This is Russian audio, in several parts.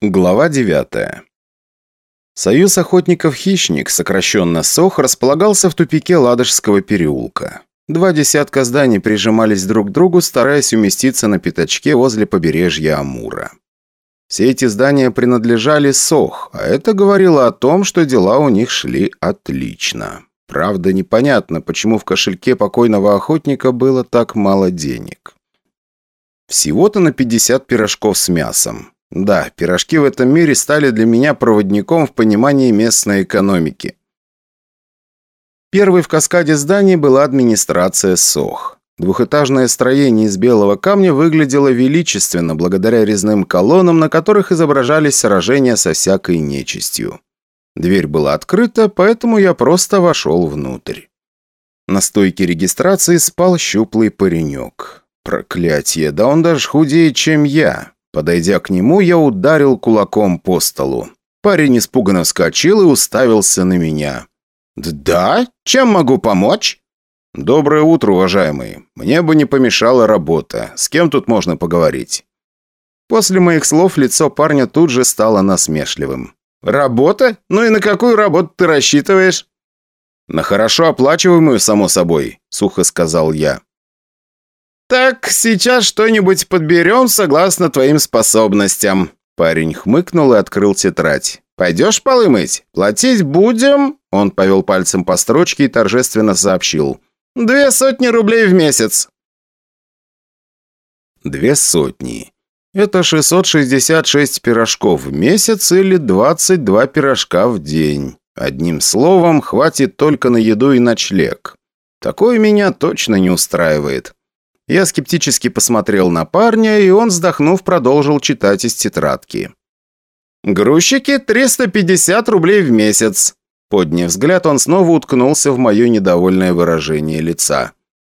Глава 9 Союз охотников-хищник, сокращенно СОХ, располагался в тупике Ладожского переулка. Два десятка зданий прижимались друг к другу, стараясь уместиться на пятачке возле побережья Амура. Все эти здания принадлежали СОХ, а это говорило о том, что дела у них шли отлично. Правда, непонятно, почему в кошельке покойного охотника было так мало денег. Всего-то на 50 пирожков с мясом. Да, пирожки в этом мире стали для меня проводником в понимании местной экономики. Первой в каскаде зданий была администрация СОХ. Двухэтажное строение из белого камня выглядело величественно благодаря резным колоннам, на которых изображались сражения со всякой нечистью. Дверь была открыта, поэтому я просто вошел внутрь. На стойке регистрации спал щуплый паренек. Проклятие, да он даже худее, чем я. Подойдя к нему, я ударил кулаком по столу. Парень испуганно вскочил и уставился на меня. «Да? Чем могу помочь?» «Доброе утро, уважаемый. Мне бы не помешала работа. С кем тут можно поговорить?» После моих слов лицо парня тут же стало насмешливым. «Работа? Ну и на какую работу ты рассчитываешь?» «На хорошо оплачиваемую, само собой», — сухо сказал я. «Так, сейчас что-нибудь подберем согласно твоим способностям». Парень хмыкнул и открыл тетрадь. «Пойдешь полы мыть? Платить будем?» Он повел пальцем по строчке и торжественно сообщил. «Две сотни рублей в месяц». Две сотни. Это 666 пирожков в месяц или 22 пирожка в день. Одним словом, хватит только на еду и ночлег. Такое меня точно не устраивает. Я скептически посмотрел на парня, и он, вздохнув, продолжил читать из тетрадки. «Грузчики 350 рублей в месяц». Подняв взгляд, он снова уткнулся в мое недовольное выражение лица.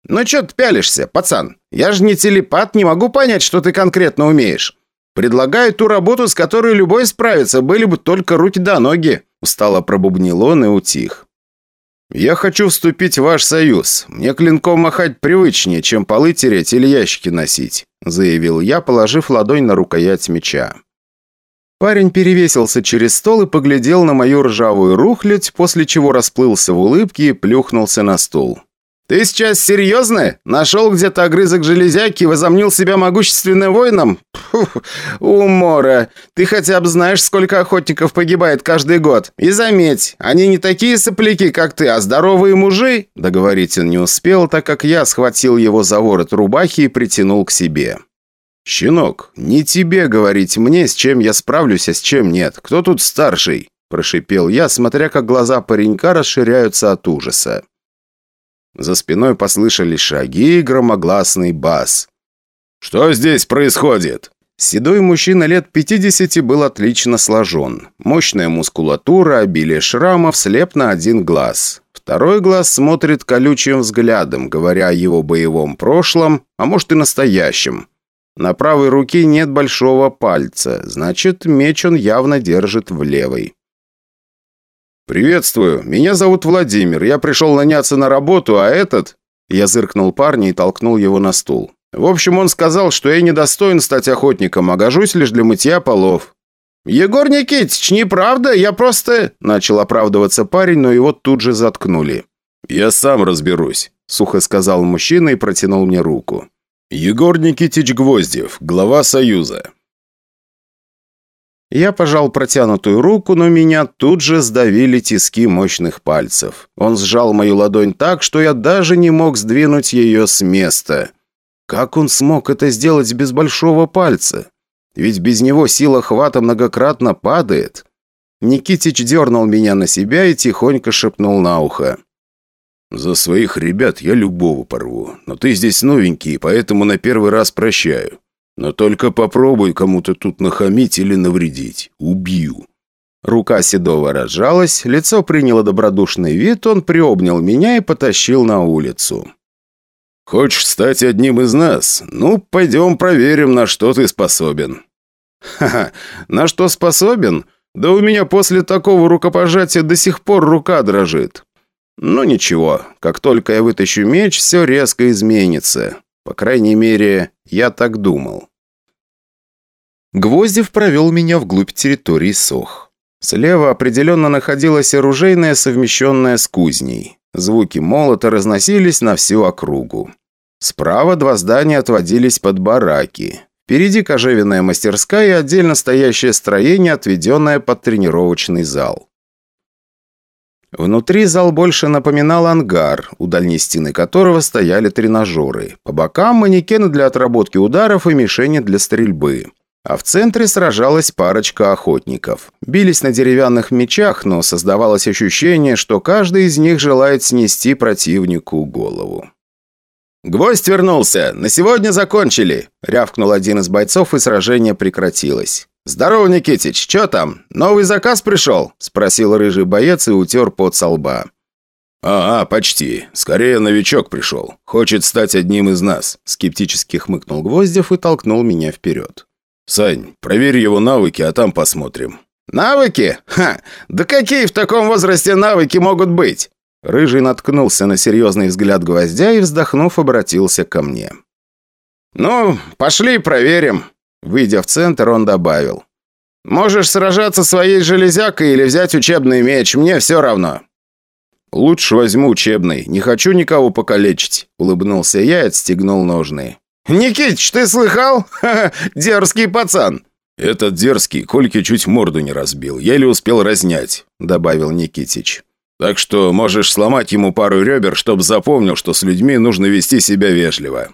«Ну чё ты пялишься, пацан? Я же не телепат, не могу понять, что ты конкретно умеешь. Предлагаю ту работу, с которой любой справится, были бы только руки да ноги». Устало пробубнил он и утих. «Я хочу вступить в ваш союз. Мне клинком махать привычнее, чем полы тереть или ящики носить», заявил я, положив ладонь на рукоять меча. Парень перевесился через стол и поглядел на мою ржавую рухлядь, после чего расплылся в улыбке и плюхнулся на стул. «Ты сейчас серьезно? Нашел где-то огрызок железяки и возомнил себя могущественным воином? Фух, умора. Ты хотя бы знаешь, сколько охотников погибает каждый год. И заметь, они не такие сопляки, как ты, а здоровые мужи!» Договорить он не успел, так как я схватил его за ворот рубахи и притянул к себе. «Щенок, не тебе говорить мне, с чем я справлюсь, а с чем нет. Кто тут старший?» Прошипел я, смотря как глаза паренька расширяются от ужаса. За спиной послышались шаги и громогласный бас. «Что здесь происходит?» Седой мужчина лет 50 был отлично сложен. Мощная мускулатура, обилие шрамов, слеп на один глаз. Второй глаз смотрит колючим взглядом, говоря о его боевом прошлом, а может и настоящем. На правой руке нет большого пальца, значит, меч он явно держит в левой. «Приветствую. Меня зовут Владимир. Я пришел наняться на работу, а этот...» Я зыркнул парня и толкнул его на стул. «В общем, он сказал, что я недостоин стать охотником, а гожусь лишь для мытья полов». «Егор Никитич, неправда, я просто...» Начал оправдываться парень, но его тут же заткнули. «Я сам разберусь», — сухо сказал мужчина и протянул мне руку. «Егор Никитич Гвоздев, глава Союза. Я пожал протянутую руку, но меня тут же сдавили тиски мощных пальцев. Он сжал мою ладонь так, что я даже не мог сдвинуть ее с места. Как он смог это сделать без большого пальца? Ведь без него сила хвата многократно падает. Никитич дернул меня на себя и тихонько шепнул на ухо. «За своих ребят я любого порву, но ты здесь новенький, поэтому на первый раз прощаю. Но только попробуй кому-то тут нахамить или навредить. Убью». Рука Седова разжалась, лицо приняло добродушный вид, он приобнял меня и потащил на улицу. «Хочешь стать одним из нас? Ну, пойдем проверим, на что ты способен». «Ха-ха, на что способен? Да у меня после такого рукопожатия до сих пор рука дрожит. Ну ничего, как только я вытащу меч, все резко изменится. По крайней мере, я так думал. Гвоздев провел меня вглубь территории СОХ. Слева определенно находилась оружейная, совмещенная с кузней. Звуки молота разносились на всю округу. Справа два здания отводились под бараки. Впереди кожевенная мастерская и отдельно стоящее строение, отведенное под тренировочный зал. Внутри зал больше напоминал ангар, у дальней стены которого стояли тренажеры. По бокам манекены для отработки ударов и мишени для стрельбы. А в центре сражалась парочка охотников. Бились на деревянных мечах, но создавалось ощущение, что каждый из них желает снести противнику голову. «Гвоздь вернулся! На сегодня закончили!» – рявкнул один из бойцов, и сражение прекратилось. «Здорово, Никитич! Чё там? Новый заказ пришел?» – спросил рыжий боец и утер пот со лба. «А, а, почти. Скорее новичок пришел. Хочет стать одним из нас», – скептически хмыкнул Гвоздев и толкнул меня вперед. «Сань, проверь его навыки, а там посмотрим». «Навыки? Ха! Да какие в таком возрасте навыки могут быть?» Рыжий наткнулся на серьезный взгляд гвоздя и, вздохнув, обратился ко мне. «Ну, пошли проверим». Выйдя в центр, он добавил. «Можешь сражаться своей железякой или взять учебный меч, мне все равно». «Лучше возьму учебный, не хочу никого покалечить», — улыбнулся я и отстегнул ножны. «Никитич, ты слыхал? Ха -ха, дерзкий пацан!» «Этот дерзкий, Кольке чуть морду не разбил, еле успел разнять», — добавил Никитич. Так что можешь сломать ему пару ребер, чтобы запомнил, что с людьми нужно вести себя вежливо».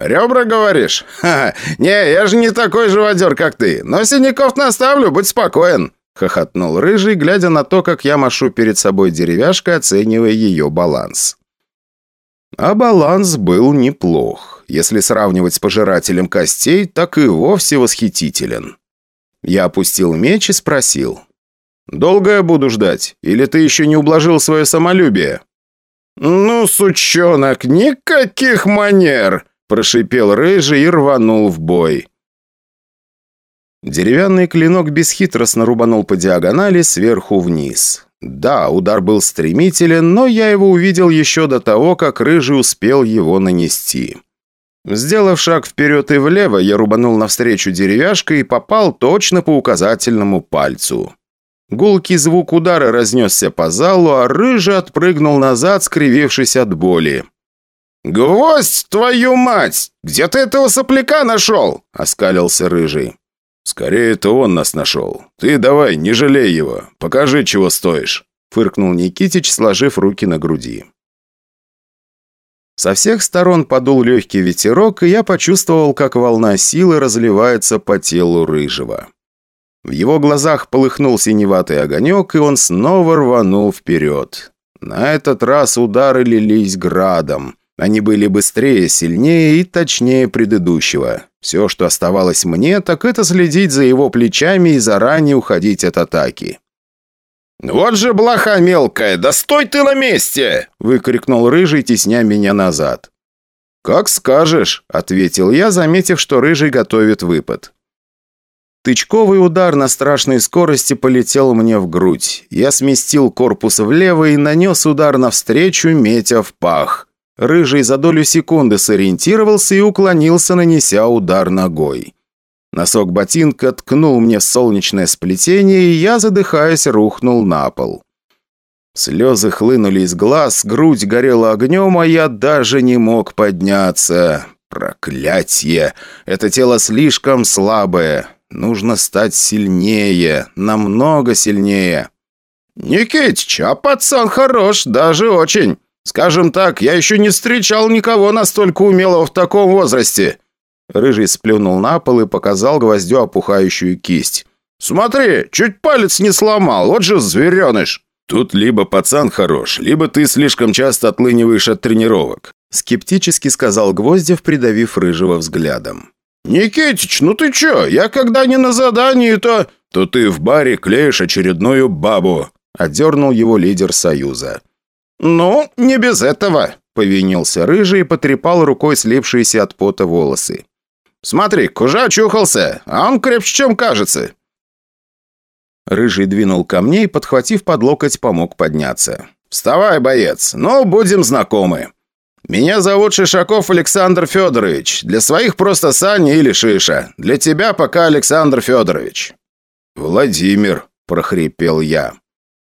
«Ребра, говоришь? Ха, -ха Не, я же не такой живодер, как ты. Но синяков наставлю, будь спокоен», — хохотнул Рыжий, глядя на то, как я машу перед собой деревяшкой, оценивая ее баланс. А баланс был неплох. Если сравнивать с пожирателем костей, так и вовсе восхитителен. Я опустил меч и спросил. «Долго я буду ждать? Или ты еще не ублажил свое самолюбие?» «Ну, сучонок, никаких манер!» – прошипел Рыжий и рванул в бой. Деревянный клинок бесхитростно рубанул по диагонали сверху вниз. Да, удар был стремителен, но я его увидел еще до того, как Рыжий успел его нанести. Сделав шаг вперед и влево, я рубанул навстречу деревяшкой и попал точно по указательному пальцу. Гулкий звук удара разнесся по залу, а Рыжий отпрыгнул назад, скривившись от боли. «Гвоздь, твою мать! Где ты этого сопляка нашел?» – оскалился Рыжий. «Скорее, это он нас нашел. Ты давай, не жалей его. Покажи, чего стоишь», – фыркнул Никитич, сложив руки на груди. Со всех сторон подул легкий ветерок, и я почувствовал, как волна силы разливается по телу Рыжего. В его глазах полыхнул синеватый огонек, и он снова рванул вперед. На этот раз удары лились градом. Они были быстрее, сильнее и точнее предыдущего. Все, что оставалось мне, так это следить за его плечами и заранее уходить от атаки. «Вот же блоха мелкая! Да стой ты на месте!» – выкрикнул Рыжий, тесня меня назад. «Как скажешь», – ответил я, заметив, что Рыжий готовит выпад. Тычковый удар на страшной скорости полетел мне в грудь. Я сместил корпус влево и нанес удар навстречу, метя в пах. Рыжий за долю секунды сориентировался и уклонился, нанеся удар ногой. Носок ботинка ткнул мне в солнечное сплетение, и я, задыхаясь, рухнул на пол. Слезы хлынули из глаз, грудь горела огнем, а я даже не мог подняться. Проклятье! Это тело слишком слабое. Нужно стать сильнее, намного сильнее. «Никитич, а пацан хорош, даже очень. Скажем так, я еще не встречал никого настолько умелого в таком возрасте». Рыжий сплюнул на пол и показал гвоздю опухающую кисть. «Смотри, чуть палец не сломал, вот же звереныш!» «Тут либо пацан хорош, либо ты слишком часто отлыниваешь от тренировок», скептически сказал Гвоздев, придавив Рыжего взглядом. «Никитич, ну ты чё? Я когда не на задании, то...» «То ты в баре клеишь очередную бабу», — отдернул его лидер Союза. «Ну, не без этого», — повинился Рыжий и потрепал рукой слипшиеся от пота волосы. «Смотри, кужа очухался, а он крепче, чем кажется». Рыжий двинул ко мне и, подхватив под локоть, помог подняться. «Вставай, боец, ну, будем знакомы». Меня зовут Шишаков Александр Федорович. Для своих просто Саня или Шиша. Для тебя пока Александр Федорович». «Владимир», – прохрипел я.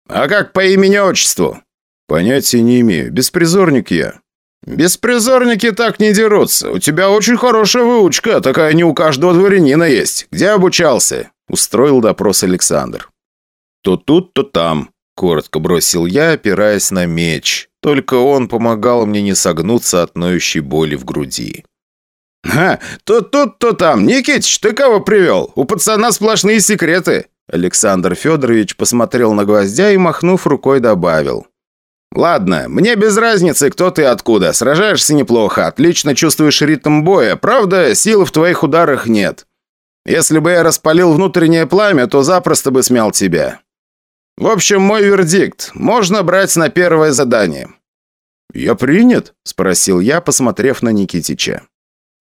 «А как по имени-отчеству?» «Понятия не имею. Беспризорник я». «Беспризорники так не дерутся. У тебя очень хорошая выучка, такая не у каждого дворянина есть. Где обучался?» – устроил допрос Александр. «То тут, то там», – коротко бросил я, опираясь на меч. Только он помогал мне не согнуться от ноющей боли в груди. «Ха, то тут, то там. Никитич, ты кого привел? У пацана сплошные секреты». Александр Федорович посмотрел на гвоздя и, махнув рукой, добавил. «Ладно, мне без разницы, кто ты и откуда. Сражаешься неплохо, отлично чувствуешь ритм боя. Правда, силы в твоих ударах нет. Если бы я распалил внутреннее пламя, то запросто бы смял тебя. В общем, мой вердикт. Можно брать на первое задание». «Я принят?» – спросил я, посмотрев на Никитича.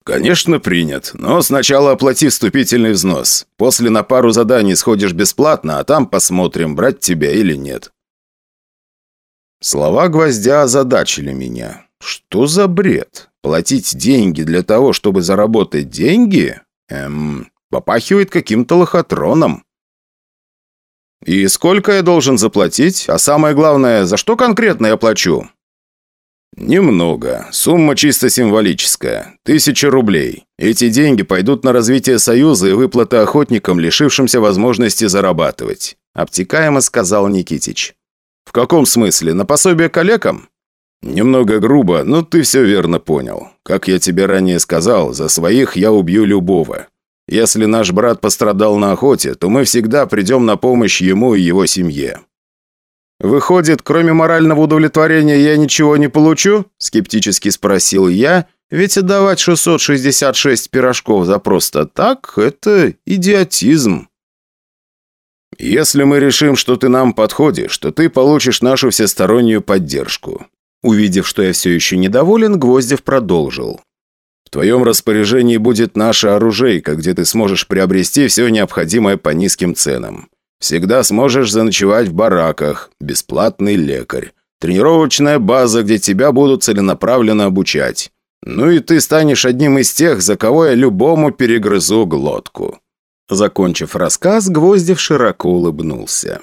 «Конечно, принят. Но сначала оплати вступительный взнос. После на пару заданий сходишь бесплатно, а там посмотрим, брать тебя или нет». Слова гвоздя озадачили меня. Что за бред? Платить деньги для того, чтобы заработать деньги? Эм, попахивает каким-то лохотроном. «И сколько я должен заплатить? А самое главное, за что конкретно я плачу?» «Немного. Сумма чисто символическая. Тысяча рублей. Эти деньги пойдут на развитие Союза и выплаты охотникам, лишившимся возможности зарабатывать», – обтекаемо сказал Никитич. «В каком смысле? На пособие коллегам?» «Немного грубо, но ты все верно понял. Как я тебе ранее сказал, за своих я убью любого. Если наш брат пострадал на охоте, то мы всегда придем на помощь ему и его семье». «Выходит, кроме морального удовлетворения я ничего не получу?» – скептически спросил я, ведь отдавать 666 пирожков за просто так – это идиотизм. «Если мы решим, что ты нам подходишь, то ты получишь нашу всестороннюю поддержку». Увидев, что я все еще недоволен, Гвоздев продолжил. «В твоем распоряжении будет наша оружейка, где ты сможешь приобрести все необходимое по низким ценам. Всегда сможешь заночевать в бараках, бесплатный лекарь, тренировочная база, где тебя будут целенаправленно обучать. Ну и ты станешь одним из тех, за кого я любому перегрызу глотку». Закончив рассказ, Гвоздев широко улыбнулся.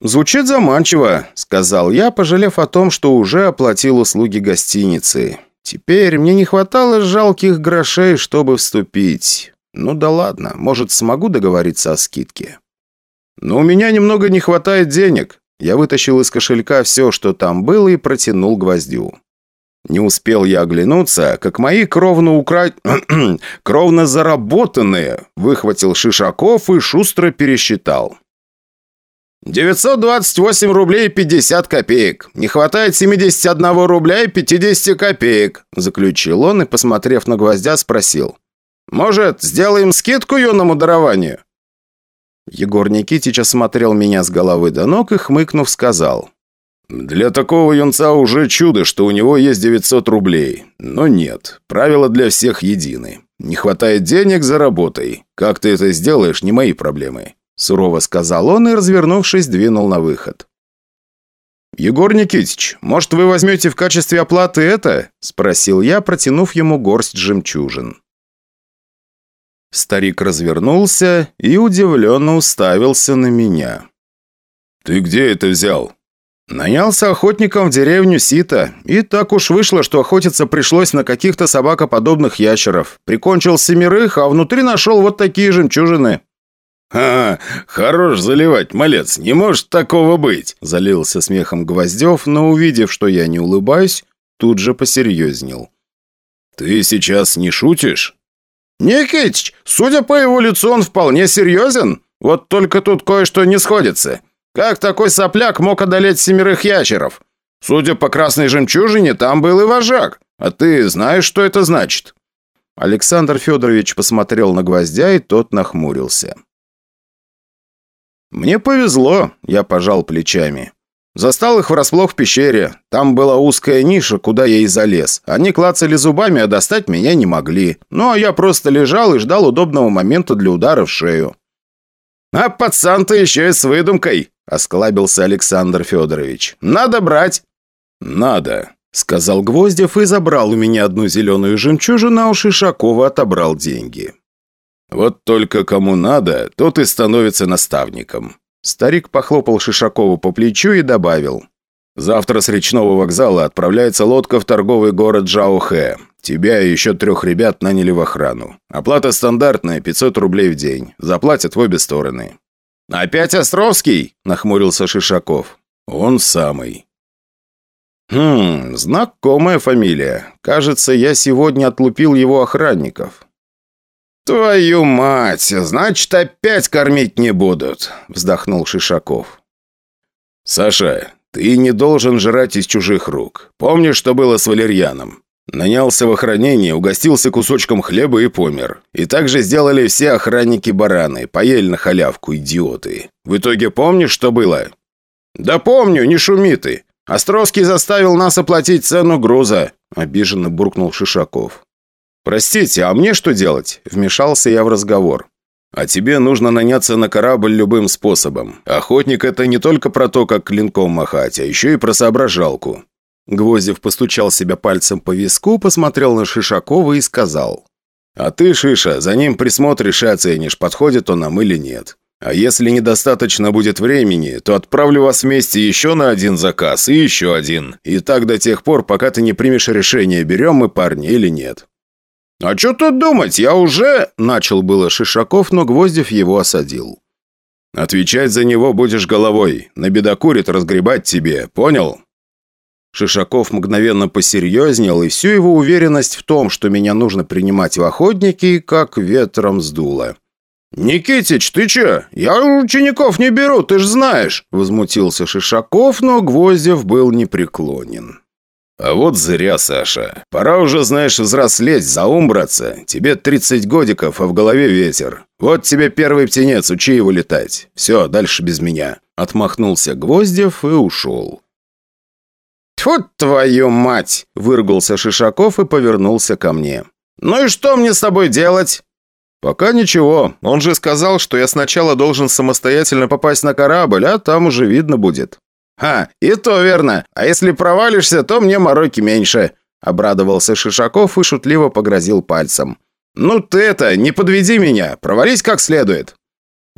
«Звучит заманчиво», — сказал я, пожалев о том, что уже оплатил услуги гостиницы. «Теперь мне не хватало жалких грошей, чтобы вступить. Ну да ладно, может, смогу договориться о скидке». «Но у меня немного не хватает денег». Я вытащил из кошелька все, что там было, и протянул гвоздю. Не успел я оглянуться, как мои кровно укра... кровно заработанные выхватил Шишаков и шустро пересчитал. «928 рублей 50 копеек. Не хватает 71 рубля и 50 копеек», заключил он и, посмотрев на гвоздя, спросил. «Может, сделаем скидку юному дарованию?» Егор Никитич осмотрел меня с головы до ног и, хмыкнув, сказал. Для такого юнца уже чудо, что у него есть 900 рублей. Но нет, правила для всех едины. Не хватает денег – заработай. Как ты это сделаешь – не мои проблемы. Сурово сказал он и, развернувшись, двинул на выход. «Егор Никитич, может, вы возьмете в качестве оплаты это?» – спросил я, протянув ему горсть жемчужин. Старик развернулся и удивленно уставился на меня. «Ты где это взял?» Нанялся охотником в деревню Сита, и так уж вышло, что охотиться пришлось на каких-то собакоподобных ящеров. Прикончил семерых, а внутри нашел вот такие жемчужины. «Ха, хорош заливать, малец, не может такого быть!» Залился смехом Гвоздев, но увидев, что я не улыбаюсь, тут же посерьезнел. «Ты сейчас не шутишь?» «Никитич, судя по его лицу, он вполне серьезен. Вот только тут кое-что не сходится. Как такой сопляк мог одолеть семерых ящеров? Судя по красной жемчужине, там был и вожак. А ты знаешь, что это значит?» Александр Федорович посмотрел на гвоздя, и тот нахмурился. «Мне повезло», — я пожал плечами. Застал их врасплох в пещере. Там была узкая ниша, куда я и залез. Они клацали зубами, а достать меня не могли. Ну, а я просто лежал и ждал удобного момента для удара в шею. «А пацан-то еще и с выдумкой!» – осклабился Александр Федорович. «Надо брать!» «Надо. Сказал Гвоздев и забрал у меня одну зеленую жемчужину, а у Шишакова отобрал деньги. «Вот только кому надо, тот и становится наставником». Старик похлопал Шишакову по плечу и добавил. «Завтра с речного вокзала отправляется лодка в торговый город Джаохэ. Тебя и еще трех ребят наняли в охрану. Оплата стандартная, 500 рублей в день. Заплатят в обе стороны». «Опять Островский?» – нахмурился Шишаков. «Он самый». «Хм, знакомая фамилия. Кажется, я сегодня отлупил его охранников». «Твою мать! Значит, опять кормить не будут!» – вздохнул Шишаков. «Саша, ты не должен жрать из чужих рук. Помнишь, что было с Валерьяном? Нанялся в охранение, угостился кусочком хлеба и помер. И так же сделали все охранники-бараны. Поели на халявку, идиоты. В итоге помнишь, что было?» «Да помню, не шуми ты. Островский заставил нас оплатить цену груза», – обиженно буркнул Шишаков. «Простите, а мне что делать?» – вмешался я в разговор. «А тебе нужно наняться на корабль любым способом. Охотник – это не только про то, как клинком махать, а еще и про соображалку». Гвоздев постучал себя пальцем по виску, посмотрел на Шишакова и сказал. «А ты, Шиша, за ним присмотришь и оценишь, подходит он нам или нет. А если недостаточно будет времени, то отправлю вас вместе еще на один заказ и еще один. И так до тех пор, пока ты не примешь решение, берем мы парня или нет». «А что тут думать? Я уже...» – начал было Шишаков, но Гвоздев его осадил. «Отвечать за него будешь головой. На бедокурит разгребать тебе. Понял?» Шишаков мгновенно посерьезнел, и всю его уверенность в том, что меня нужно принимать в охотники, как ветром сдуло. «Никитич, ты че? Я учеников не беру, ты ж знаешь!» Возмутился Шишаков, но Гвоздев был непреклонен. «А вот зря, Саша. Пора уже, знаешь, взрослеть, заумбраться. Тебе 30 годиков, а в голове ветер. Вот тебе первый птенец, учи его летать. Все, дальше без меня». Отмахнулся Гвоздев и ушел. «Тьфу твою мать!» – выругался Шишаков и повернулся ко мне. «Ну и что мне с тобой делать?» «Пока ничего. Он же сказал, что я сначала должен самостоятельно попасть на корабль, а там уже видно будет». «Ха, и то верно. А если провалишься, то мне мороки меньше», — обрадовался Шишаков и шутливо погрозил пальцем. «Ну ты это, не подведи меня, провались как следует».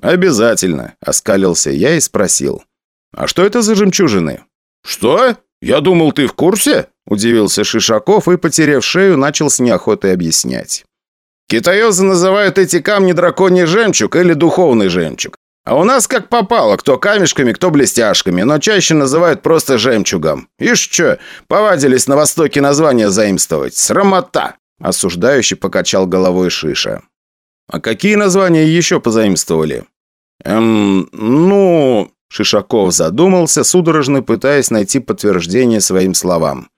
«Обязательно», — оскалился я и спросил. «А что это за жемчужины?» «Что? Я думал, ты в курсе?» – удивился Шишаков и, потеряв шею, начал с неохотой объяснять. «Китаёзы называют эти камни драконий жемчуг или духовный жемчуг. А у нас как попало, кто камешками, кто блестяшками, но чаще называют просто жемчугом. Ишь чё, повадились на Востоке название заимствовать. Срамота!» Осуждающий покачал головой Шиша. «А какие названия еще позаимствовали?» «Эм, ну...» Шишаков задумался, судорожно пытаясь найти подтверждение своим словам.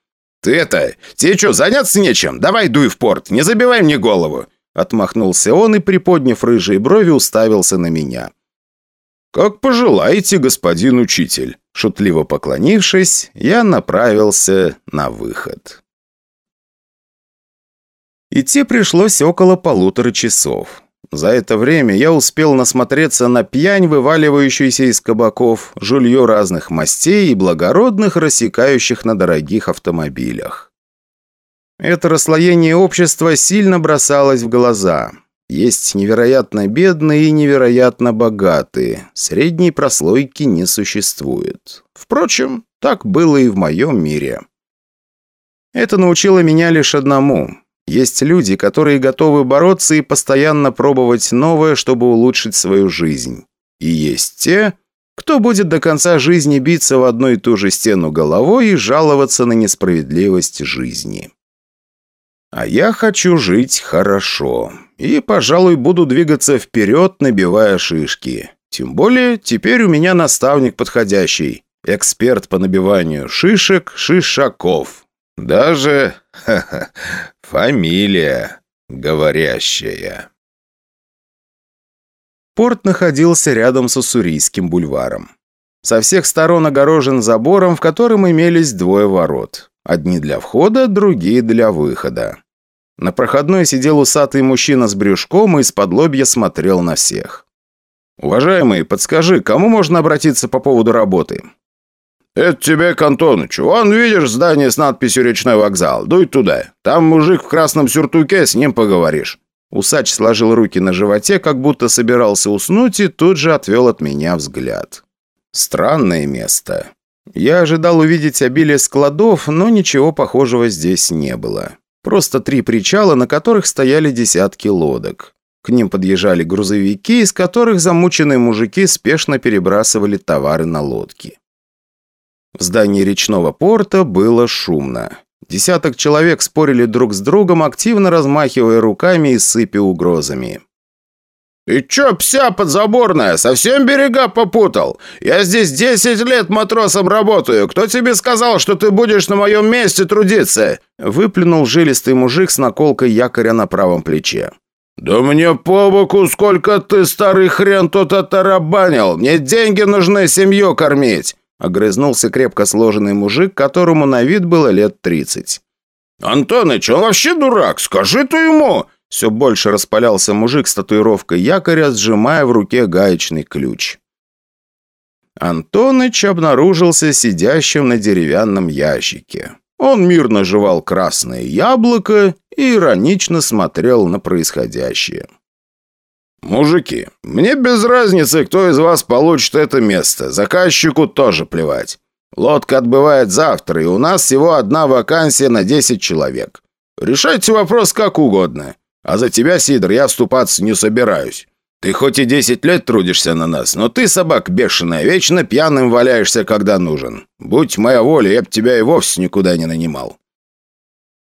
«Ты это, тебе что, заняться нечем? Давай дуй в порт, не забивай мне голову!» Отмахнулся он и, приподняв рыжие брови, уставился на меня. «Как пожелаете, господин учитель». Шутливо поклонившись, я направился на выход. Идти пришлось около полутора часов. За это время я успел насмотреться на пьянь, вываливающуюся из кабаков, жулье разных мастей и благородных, рассекающих на дорогих автомобилях. Это расслоение общества сильно бросалось в глаза. Есть невероятно бедные и невероятно богатые. Средней прослойки не существует. Впрочем, так было и в моем мире. Это научило меня лишь одному. Есть люди, которые готовы бороться и постоянно пробовать новое, чтобы улучшить свою жизнь. И есть те, кто будет до конца жизни биться в одну и ту же стену головой и жаловаться на несправедливость жизни. А я хочу жить хорошо. И, пожалуй, буду двигаться вперед, набивая шишки. Тем более, теперь у меня наставник подходящий. Эксперт по набиванию шишек Шишаков. Даже фамилия говорящая. Порт находился рядом с Уссурийским бульваром. Со всех сторон огорожен забором, в котором имелись двое ворот. Одни для входа, другие для выхода. На проходной сидел усатый мужчина с брюшком и из-под лобья смотрел на всех. «Уважаемый, подскажи, кому можно обратиться по поводу работы?» «Это тебе к Антонычу. Вон, видишь, здание с надписью «Речной вокзал». Дуй туда. Там мужик в красном сюртуке, с ним поговоришь». Усач сложил руки на животе, как будто собирался уснуть, и тут же отвел от меня взгляд. Странное место. Я ожидал увидеть обилие складов, но ничего похожего здесь не было. Просто три причала, на которых стояли десятки лодок. К ним подъезжали грузовики, из которых замученные мужики спешно перебрасывали товары на лодки. В здании речного порта было шумно. Десяток человек спорили друг с другом, активно размахивая руками и сыпя угрозами. «Ты чё, пся подзаборная, совсем берега попутал? Я здесь десять лет матросом работаю. Кто тебе сказал, что ты будешь на моем месте трудиться?» Выплюнул жилистый мужик с наколкой якоря на правом плече. «Да мне по боку, сколько ты, старый хрен, тут оторобанил! Мне деньги нужны семью кормить!» Огрызнулся крепко сложенный мужик, которому на вид было лет тридцать. «Антоныч, он вообще дурак, скажи ты ему!» Все больше распалялся мужик с татуировкой якоря, сжимая в руке гаечный ключ. Антоныч обнаружился сидящим на деревянном ящике. Он мирно жевал красное яблоко и иронично смотрел на происходящее. «Мужики, мне без разницы, кто из вас получит это место. Заказчику тоже плевать. Лодка отбывает завтра, и у нас всего одна вакансия на 10 человек. Решайте вопрос как угодно. А за тебя, Сидор, я вступаться не собираюсь. Ты хоть и десять лет трудишься на нас, но ты, собак бешеная, вечно пьяным валяешься, когда нужен. Будь моя воля, я б тебя и вовсе никуда не нанимал».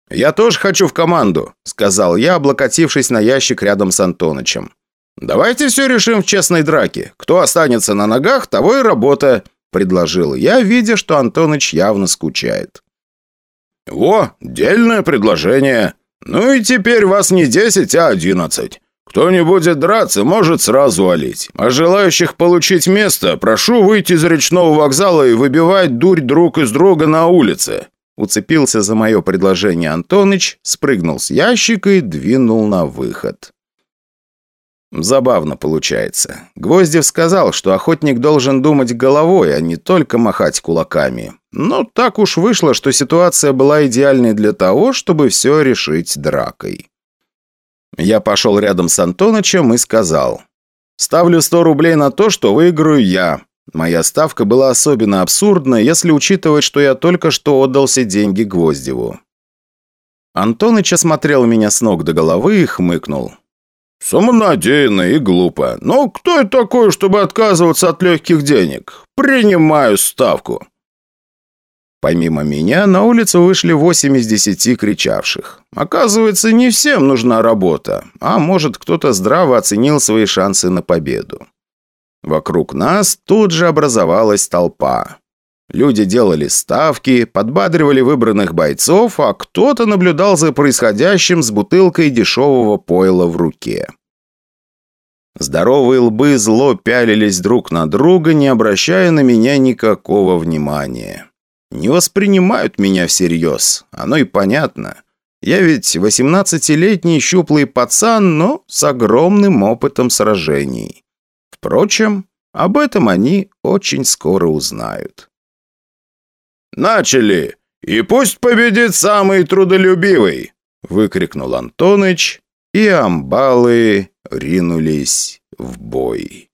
«Я тоже хочу в команду», — сказал я, облокотившись на ящик рядом с Антонычем. «Давайте все решим в честной драке. Кто останется на ногах, того и работа», — предложил я, видя, что Антоныч явно скучает. «Во, дельное предложение», «Ну и теперь вас не десять, а одиннадцать. Кто не будет драться, может сразу валить. А желающих получить место, прошу выйти из речного вокзала и выбивать дурь друг из друга на улице». Уцепился за мое предложение Антоныч, спрыгнул с ящика и двинул на выход. Забавно получается. Гвоздев сказал, что охотник должен думать головой, а не только махать кулаками. Но так уж вышло, что ситуация была идеальной для того, чтобы все решить дракой. Я пошел рядом с Антонычем и сказал. «Ставлю 100 рублей на то, что выиграю я. Моя ставка была особенно абсурдна, если учитывать, что я только что отдался деньги Гвоздеву». Антоныч осмотрел меня с ног до головы и хмыкнул. «Самонадеянно и глупо. Но кто я такой, чтобы отказываться от легких денег? Принимаю ставку». Помимо меня, на улицу вышли восемь из десяти кричавших. Оказывается, не всем нужна работа, а может, кто-то здраво оценил свои шансы на победу. Вокруг нас тут же образовалась толпа. Люди делали ставки, подбадривали выбранных бойцов, а кто-то наблюдал за происходящим с бутылкой дешевого пойла в руке. Здоровые лбы зло пялились друг на друга, не обращая на меня никакого внимания. Не воспринимают меня всерьез, оно и понятно. Я ведь восемнадцатилетний щуплый пацан, но с огромным опытом сражений. Впрочем, об этом они очень скоро узнают. «Начали! И пусть победит самый трудолюбивый!» выкрикнул Антоныч, и амбалы ринулись в бой.